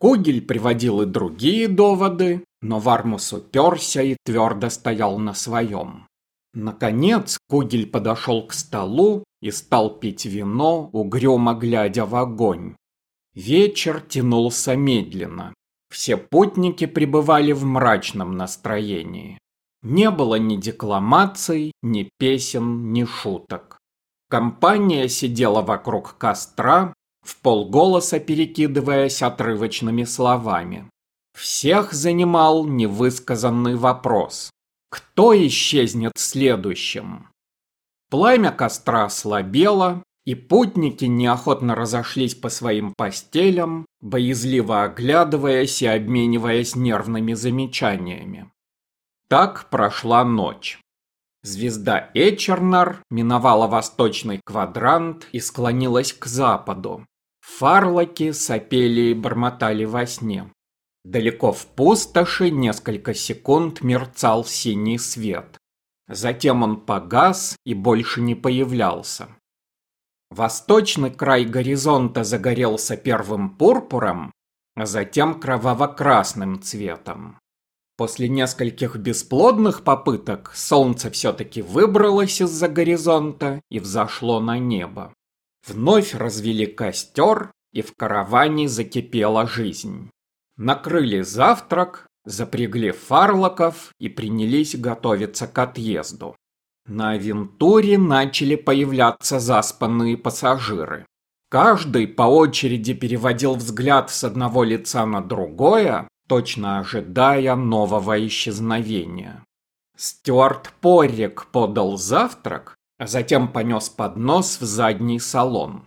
Кугель приводил и другие доводы, но Вармус уперся и твердо стоял на своем. Наконец Кугель подошел к столу и стал пить вино, угрюмо глядя в огонь. Вечер тянулся медленно. Все путники пребывали в мрачном настроении. Не было ни декламаций, ни песен, ни шуток. Компания сидела вокруг костра, в полголоса перекидываясь отрывочными словами. Всех занимал невысказанный вопрос. Кто исчезнет следующим? Пламя костра слабело, и путники неохотно разошлись по своим постелям, боязливо оглядываясь и обмениваясь нервными замечаниями. Так прошла ночь. Звезда Эчернар миновала восточный квадрант и склонилась к западу. Фарлоки сопели и бормотали во сне. Далеко в пустоши несколько секунд мерцал синий свет. Затем он погас и больше не появлялся. Восточный край горизонта загорелся первым пурпуром, а затем кроваво-красным цветом. После нескольких бесплодных попыток солнце все-таки выбралось из-за горизонта и взошло на небо. Вновь развели костер, и в караване закипела жизнь. Накрыли завтрак, запрягли фарлоков и принялись готовиться к отъезду. На Авентуре начали появляться заспанные пассажиры. Каждый по очереди переводил взгляд с одного лица на другое, точно ожидая нового исчезновения. Стюарт Поррик подал завтрак, а затем понес поднос в задний салон.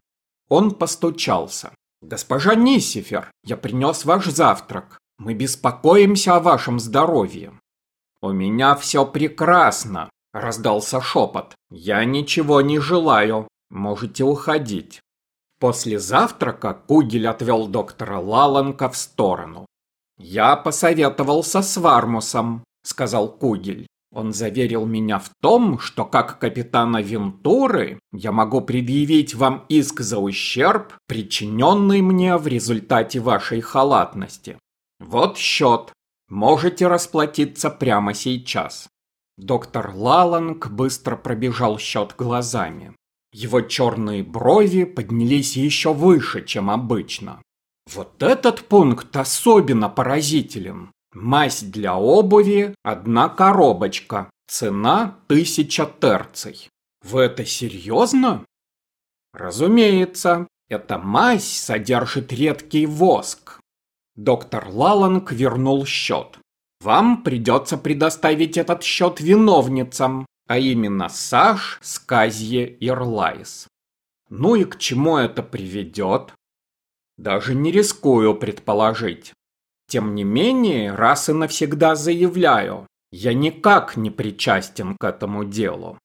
Он постучался. «Госпожа Нисифер, я принес ваш завтрак. Мы беспокоимся о вашем здоровье». «У меня все прекрасно», — раздался шепот. «Я ничего не желаю. Можете уходить». После завтрака Кугель отвел доктора Лаланка в сторону. «Я посоветовался с Вармусом», — сказал Кугель. Он заверил меня в том, что как капитана Вентуры я могу предъявить вам иск за ущерб, причиненный мне в результате вашей халатности. Вот счет. Можете расплатиться прямо сейчас. Доктор Лаланг быстро пробежал счет глазами. Его черные брови поднялись еще выше, чем обычно. Вот этот пункт особенно поразителен. Мазь для обуви – одна коробочка. Цена – тысяча терций. Вы это серьезно? Разумеется, эта мазь содержит редкий воск. Доктор Лаланг вернул счет. Вам придется предоставить этот счет виновницам, а именно Саш, Сказье и Рлайс. Ну и к чему это приведет? Даже не рискую предположить. Тем не менее, раз и навсегда заявляю, я никак не причастен к этому делу.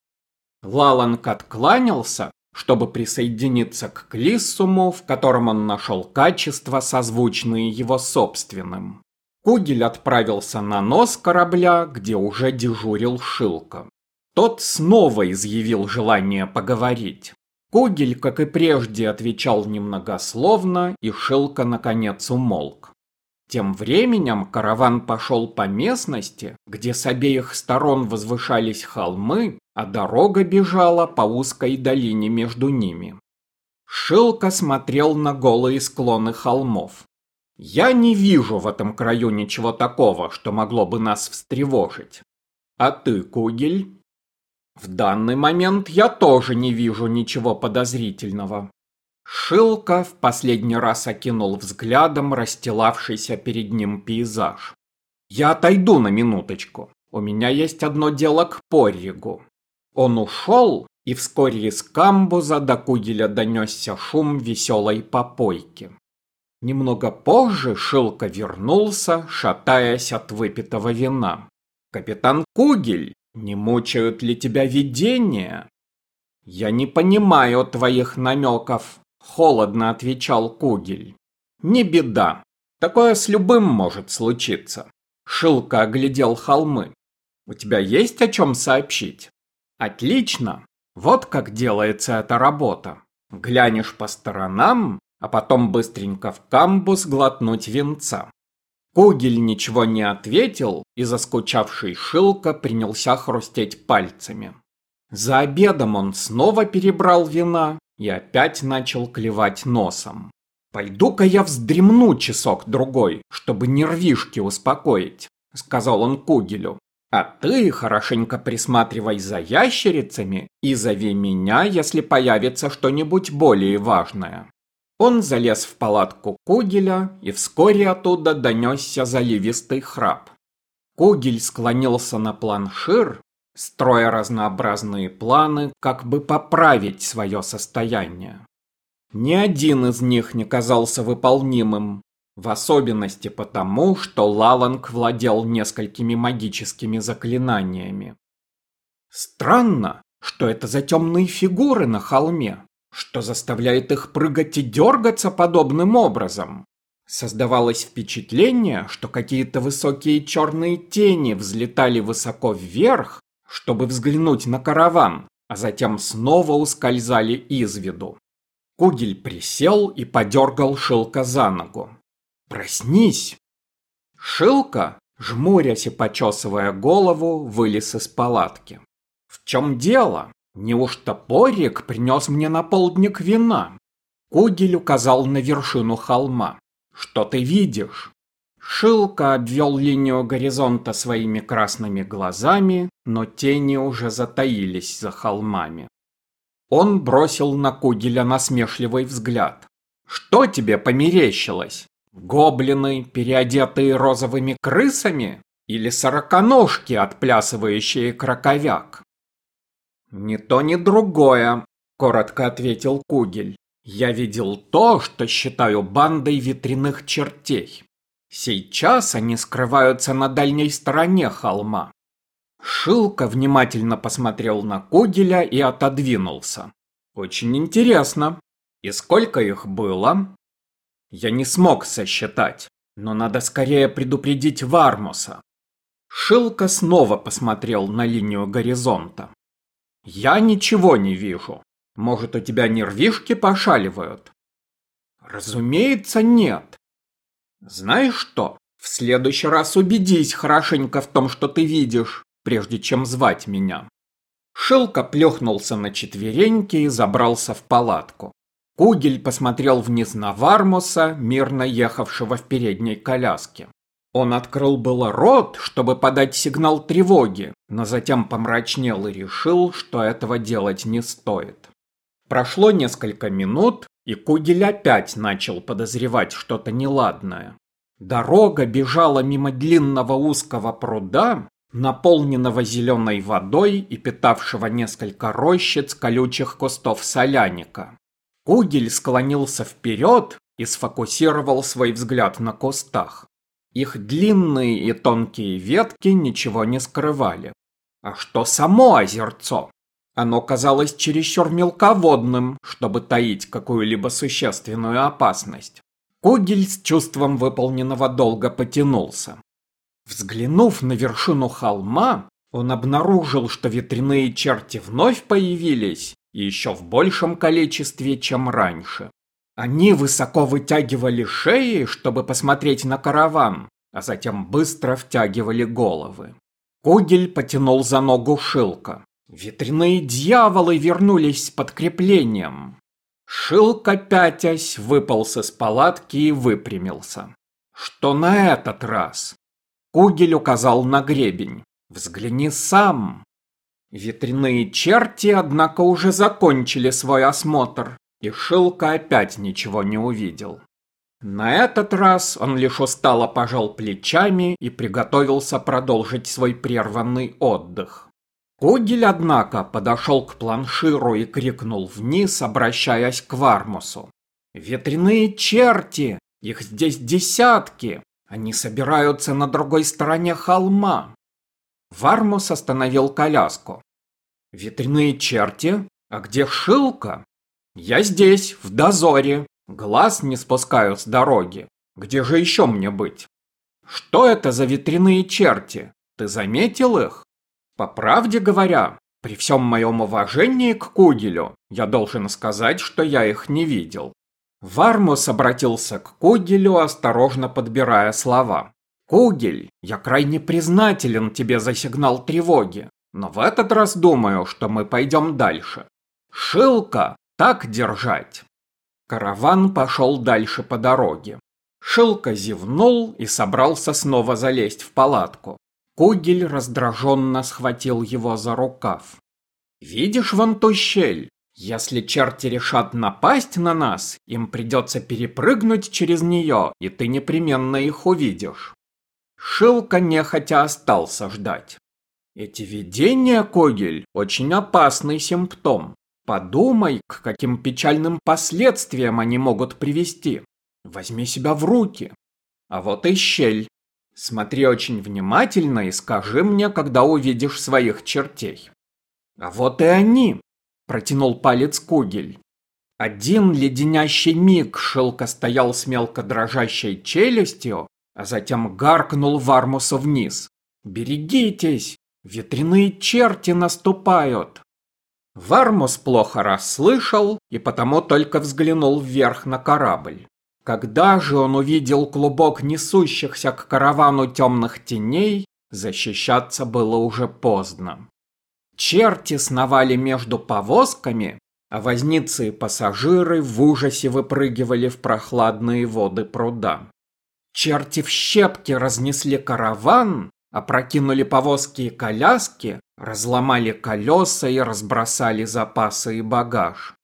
Лаланг откланялся, чтобы присоединиться к Клиссуму, в котором он нашел качества, созвучные его собственным. Кугель отправился на нос корабля, где уже дежурил Шилка. Тот снова изъявил желание поговорить. Кугель, как и прежде, отвечал немногословно, и Шилка наконец умолк. Тем временем караван пошел по местности, где с обеих сторон возвышались холмы, а дорога бежала по узкой долине между ними. Шилка смотрел на голые склоны холмов. «Я не вижу в этом краю ничего такого, что могло бы нас встревожить. А ты, Кугель?» «В данный момент я тоже не вижу ничего подозрительного. Шилка в последний раз окинул взглядом расстилавшийся перед ним пейзаж. «Я отойду на минуточку. У меня есть одно дело к Порригу». Он ушел, и вскоре из камбуза до Кугеля донесся шум веселой попойки. Немного позже Шилка вернулся, шатаясь от выпитого вина. «Капитан Кугель, не мучают ли тебя видения?» «Я не понимаю твоих намеков», Холодно отвечал Кугель. Не беда. Такое с любым может случиться. Шилка оглядел холмы. У тебя есть о чем сообщить? Отлично. Вот как делается эта работа. Глянешь по сторонам, а потом быстренько в камбус глотнуть венца. Кугель ничего не ответил, и заскучавший Шилка принялся хрустеть пальцами. За обедом он снова перебрал вина и опять начал клевать носом. «Пойду-ка я вздремну часок-другой, чтобы нервишки успокоить», — сказал он Кугелю. «А ты хорошенько присматривай за ящерицами и зови меня, если появится что-нибудь более важное». Он залез в палатку Кугеля, и вскоре оттуда донесся заливистый храп. Кугель склонился на планшир, строя разнообразные планы, как бы поправить свое состояние. Ни один из них не казался выполнимым, в особенности потому, что Лаланг владел несколькими магическими заклинаниями. Странно, что это за темные фигуры на холме, что заставляет их прыгать и дергаться подобным образом. Создавалось впечатление, что какие-то высокие черные тени взлетали высоко вверх, чтобы взглянуть на караван, а затем снова ускользали из виду. Кугель присел и подергал Шилка за ногу. «Проснись!» Шилка, жмурясь и почесывая голову, вылез из палатки. «В чем дело? Неужто Порик принес мне на полдник вина?» Кугель указал на вершину холма. «Что ты видишь?» Шилка обвел линию горизонта своими красными глазами, но тени уже затаились за холмами. Он бросил на Кугеля насмешливый взгляд. «Что тебе померещилось? Гоблины, переодетые розовыми крысами? Или сороконожки, отплясывающие краковяк?» «Ни то, ни другое», — коротко ответил Кугель. «Я видел то, что считаю бандой ветряных чертей. Сейчас они скрываются на дальней стороне холма. Шилка внимательно посмотрел на Кугеля и отодвинулся. Очень интересно. И сколько их было? Я не смог сосчитать, но надо скорее предупредить Вармуса. Шилка снова посмотрел на линию горизонта. Я ничего не вижу. Может, у тебя нервишки пошаливают? Разумеется, нет. Знаешь что? В следующий раз убедись хорошенько в том, что ты видишь прежде чем звать меня. Шелка плюхнулся на четвереньки и забрался в палатку. Кугель посмотрел вниз на Вармуса, мирно ехавшего в передней коляске. Он открыл было рот, чтобы подать сигнал тревоги, но затем помрачнел и решил, что этого делать не стоит. Прошло несколько минут, и Кугель опять начал подозревать что-то неладное. Дорога бежала мимо длинного узкого пруда, наполненного зеленой водой и питавшего несколько рощиц колючих кустов соляника. Кугель склонился вперед и сфокусировал свой взгляд на кустах. Их длинные и тонкие ветки ничего не скрывали. А что само озерцо? Оно казалось чересчур мелководным, чтобы таить какую-либо существенную опасность. Кугель с чувством выполненного долга потянулся. Взглянув на вершину холма, он обнаружил, что ветряные черти вновь появились, еще в большем количестве, чем раньше. Они высоко вытягивали шеи, чтобы посмотреть на караван, а затем быстро втягивали головы. Кугель потянул за ногу Шилка. Ветряные дьяволы вернулись с подкреплением. Шилка, пятясь, выполз из палатки и выпрямился. Что на этот раз? Кугель указал на гребень. «Взгляни сам!» Ветряные черти, однако, уже закончили свой осмотр, и Шилка опять ничего не увидел. На этот раз он лишь устало пожал плечами и приготовился продолжить свой прерванный отдых. Кугель, однако, подошел к планширу и крикнул вниз, обращаясь к Вармусу. «Ветряные черти! Их здесь десятки! Они собираются на другой стороне холма. Вармус остановил коляску. Ветряные черти? А где Шилка? Я здесь, в дозоре. Глаз не спускаю с дороги. Где же еще мне быть? Что это за ветряные черти? Ты заметил их? По правде говоря, при всем моем уважении к Кугелю, я должен сказать, что я их не видел. Вармус обратился к Кугелю, осторожно подбирая слова. «Кугель, я крайне признателен тебе за сигнал тревоги, но в этот раз думаю, что мы пойдем дальше. Шилка, так держать!» Караван пошел дальше по дороге. Шилка зевнул и собрался снова залезть в палатку. Кугель раздраженно схватил его за рукав. «Видишь вон ту щель? Если черти решат напасть на нас, им придется перепрыгнуть через нее, и ты непременно их увидишь. Шилка нехотя остался ждать. Эти видения, Когель, очень опасный симптом. Подумай, к каким печальным последствиям они могут привести. Возьми себя в руки. А вот и щель. Смотри очень внимательно и скажи мне, когда увидишь своих чертей. А вот и они протянул палец Кугель. Один леденящий миг Шелка стоял с мелко дрожащей челюстью, а затем гаркнул Вармуса вниз. «Берегитесь! Ветряные черти наступают!» Вармус плохо расслышал и потому только взглянул вверх на корабль. Когда же он увидел клубок несущихся к каравану темных теней, защищаться было уже поздно. Черти сновали между повозками, а возницы и пассажиры в ужасе выпрыгивали в прохладные воды пруда. Черти в щепки разнесли караван, опрокинули повозки и коляски, разломали колеса и разбросали запасы и багаж.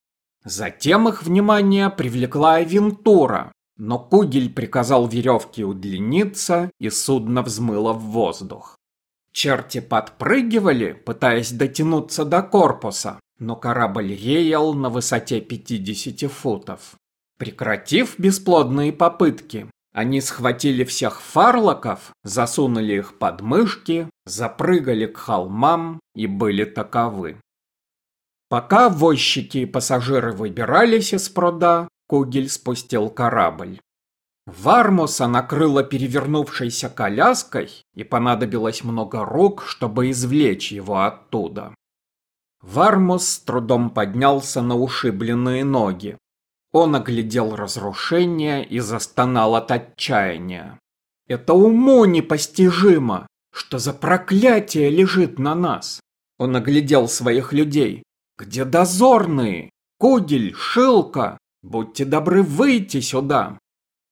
Затем их внимание привлекла авентура, но Кугель приказал веревке удлиниться, и судно взмыло в воздух. Черти подпрыгивали, пытаясь дотянуться до корпуса, но корабль реял на высоте 50 футов. Прекратив бесплодные попытки, они схватили всех фарлоков, засунули их под мышки, запрыгали к холмам и были таковы. Пока возчики и пассажиры выбирались из пруда, Кугель спустил корабль. Вармуса накрыло перевернувшейся коляской, и понадобилось много рук, чтобы извлечь его оттуда. Вармус с трудом поднялся на ушибленные ноги. Он оглядел разрушение и застонал от отчаяния. «Это уму непостижимо! Что за проклятие лежит на нас?» Он оглядел своих людей. «Где дозорные? Кугель, Шилка! Будьте добры выйти сюда!»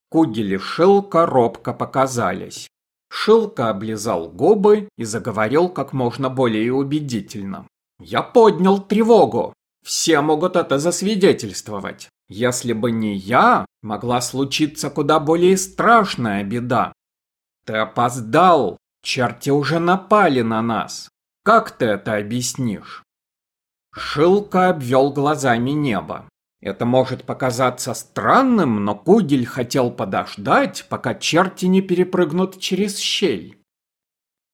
Кугели Шилка робко показались. Шилка облизал губы и заговорил как можно более убедительно. «Я поднял тревогу. Все могут это засвидетельствовать. Если бы не я, могла случиться куда более страшная беда. Ты опоздал. Черти уже напали на нас. Как ты это объяснишь?» Шилка обвел глазами небо. Это может показаться странным, но Кугель хотел подождать, пока черти не перепрыгнут через щель.